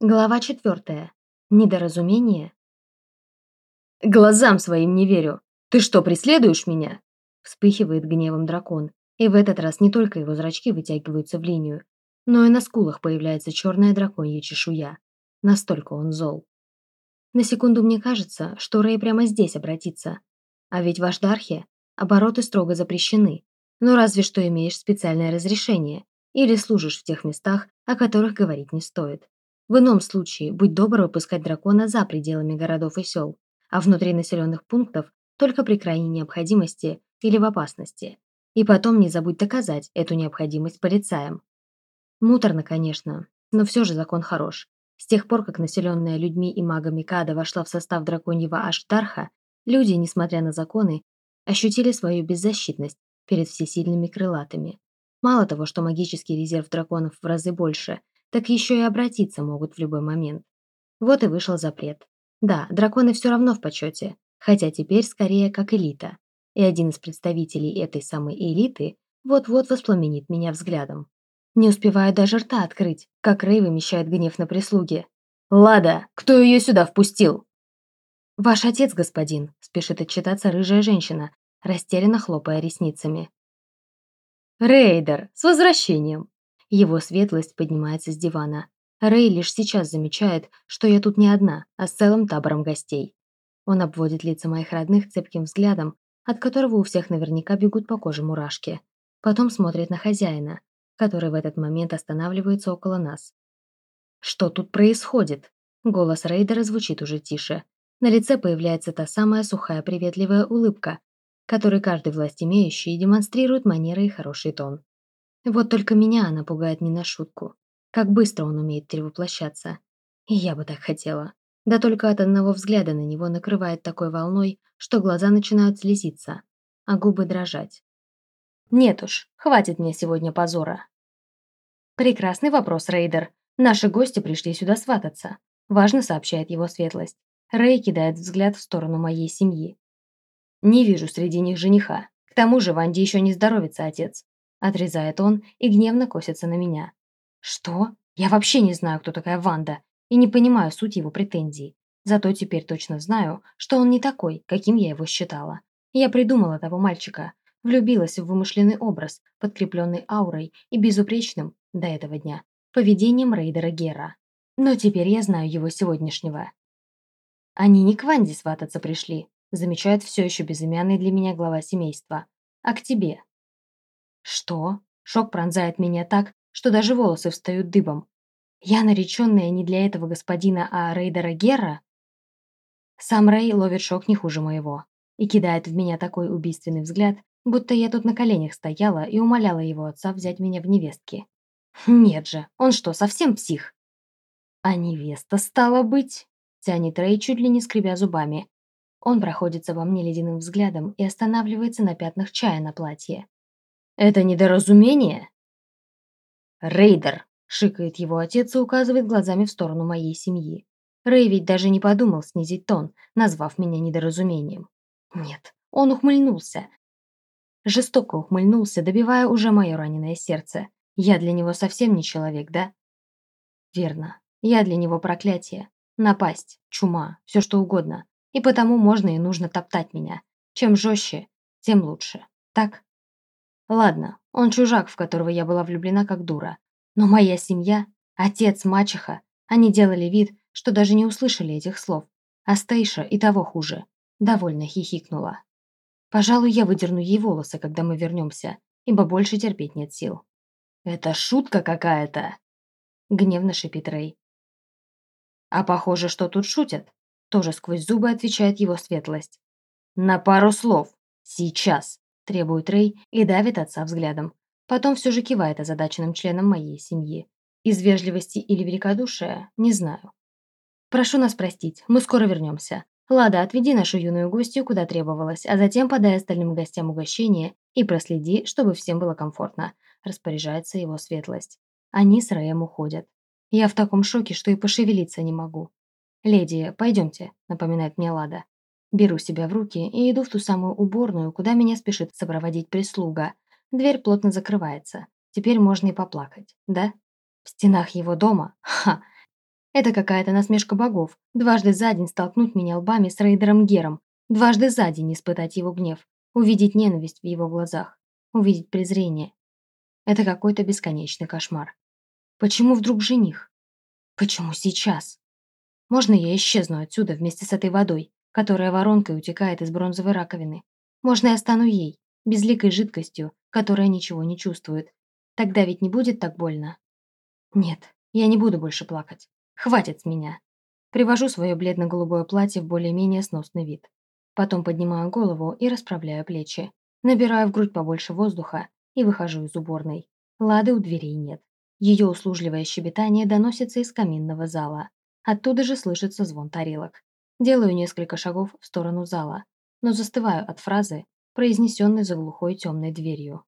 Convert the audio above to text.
Глава четвертая. Недоразумение. «Глазам своим не верю! Ты что, преследуешь меня?» Вспыхивает гневом дракон, и в этот раз не только его зрачки вытягиваются в линию, но и на скулах появляется черная драконья чешуя. Настолько он зол. На секунду мне кажется, что Рэй прямо здесь обратится. А ведь в Ашдархе обороты строго запрещены, но разве что имеешь специальное разрешение или служишь в тех местах, о которых говорить не стоит. В ином случае, будь добр выпускать дракона за пределами городов и сел, а внутри населенных пунктов только при крайней необходимости или в опасности. И потом не забудь доказать эту необходимость полицаям. Муторно, конечно, но все же закон хорош. С тех пор, как населенная людьми и магами Када вошла в состав драконьего Аштарха, люди, несмотря на законы, ощутили свою беззащитность перед всесильными крылатыми. Мало того, что магический резерв драконов в разы больше, так еще и обратиться могут в любой момент. Вот и вышел запрет. Да, драконы все равно в почете, хотя теперь скорее как элита. И один из представителей этой самой элиты вот-вот воспламенит меня взглядом. Не успеваю даже рта открыть, как Рэй вымещает гнев на прислуге. «Лада, кто ее сюда впустил?» «Ваш отец, господин», – спешит отчитаться рыжая женщина, растерянно хлопая ресницами. «Рейдер, с возвращением!» Его светлость поднимается с дивана. Рэй лишь сейчас замечает, что я тут не одна, а с целым табором гостей. Он обводит лица моих родных цепким взглядом, от которого у всех наверняка бегут по коже мурашки. Потом смотрит на хозяина, который в этот момент останавливается около нас. «Что тут происходит?» Голос рейдера звучит уже тише. На лице появляется та самая сухая приветливая улыбка, которой каждый власть имеющий демонстрирует манеры и хороший тон. Вот только меня она пугает не на шутку. Как быстро он умеет перевоплощаться. И я бы так хотела. Да только от одного взгляда на него накрывает такой волной, что глаза начинают слезиться, а губы дрожать. Нет уж, хватит мне сегодня позора. Прекрасный вопрос, Рейдер. Наши гости пришли сюда свататься. Важно сообщает его светлость. Рэй кидает взгляд в сторону моей семьи. Не вижу среди них жениха. К тому же Ванде еще не здоровится отец. Отрезает он и гневно косится на меня. Что? Я вообще не знаю, кто такая Ванда, и не понимаю суть его претензий. Зато теперь точно знаю, что он не такой, каким я его считала. Я придумала того мальчика, влюбилась в вымышленный образ, подкрепленный аурой и безупречным, до этого дня, поведением рейдера Гера. Но теперь я знаю его сегодняшнего. Они не к Ванде свататься пришли, замечает все еще безымянный для меня глава семейства, а к тебе, что? Шок пронзает меня так, что даже волосы встают дыбом. Я нареченная не для этого господина, а Рейдера Герра? Сам Рей ловит шок не хуже моего и кидает в меня такой убийственный взгляд, будто я тут на коленях стояла и умоляла его отца взять меня в невестки. Нет же, он что, совсем псих? А невеста стала быть? Тянет Рей, чуть ли не скребя зубами. Он проходится во мне ледяным взглядом и останавливается на пятнах чая на платье. Это недоразумение? Рейдер, шикает его отец и указывает глазами в сторону моей семьи. Рэй ведь даже не подумал снизить тон, назвав меня недоразумением. Нет, он ухмыльнулся. Жестоко ухмыльнулся, добивая уже мое раненое сердце. Я для него совсем не человек, да? Верно. Я для него проклятие. Напасть, чума, все что угодно. И потому можно и нужно топтать меня. Чем жестче, тем лучше. Так? Ладно, он чужак, в которого я была влюблена как дура. Но моя семья, отец, мачеха, они делали вид, что даже не услышали этих слов. А Стейша и того хуже. Довольно хихикнула. Пожалуй, я выдерну ей волосы, когда мы вернемся, ибо больше терпеть нет сил. «Это шутка какая-то!» Гневно шипит Рэй. «А похоже, что тут шутят», тоже сквозь зубы отвечает его светлость. «На пару слов. Сейчас!» Требует Рэй и давит отца взглядом. Потом все же кивает озадаченным членом моей семьи. Из вежливости или великодушия, не знаю. Прошу нас простить, мы скоро вернемся. Лада, отведи нашу юную гостью, куда требовалось, а затем подай остальным гостям угощение и проследи, чтобы всем было комфортно. Распоряжается его светлость. Они с Рэем уходят. Я в таком шоке, что и пошевелиться не могу. «Леди, пойдемте», — напоминает мне Лада. Беру себя в руки и иду в ту самую уборную, куда меня спешит сопроводить прислуга. Дверь плотно закрывается. Теперь можно и поплакать, да? В стенах его дома? Ха! Это какая-то насмешка богов. Дважды за день столкнуть меня лбами с рейдером Гером. Дважды за день испытать его гнев. Увидеть ненависть в его глазах. Увидеть презрение. Это какой-то бесконечный кошмар. Почему вдруг жених? Почему сейчас? Можно я исчезну отсюда вместе с этой водой, которая воронкой утекает из бронзовой раковины? Можно я стану ей, безликой жидкостью, которая ничего не чувствует? Тогда ведь не будет так больно? Нет, я не буду больше плакать. Хватит с меня. Привожу свое бледно-голубое платье в более-менее сносный вид. Потом поднимаю голову и расправляю плечи. Набираю в грудь побольше воздуха и выхожу из уборной. Лады у дверей нет. Ее услужливое щебетание доносится из каминного зала. Оттуда же слышится звон тарелок. Делаю несколько шагов в сторону зала, но застываю от фразы, произнесенной за глухой темной дверью.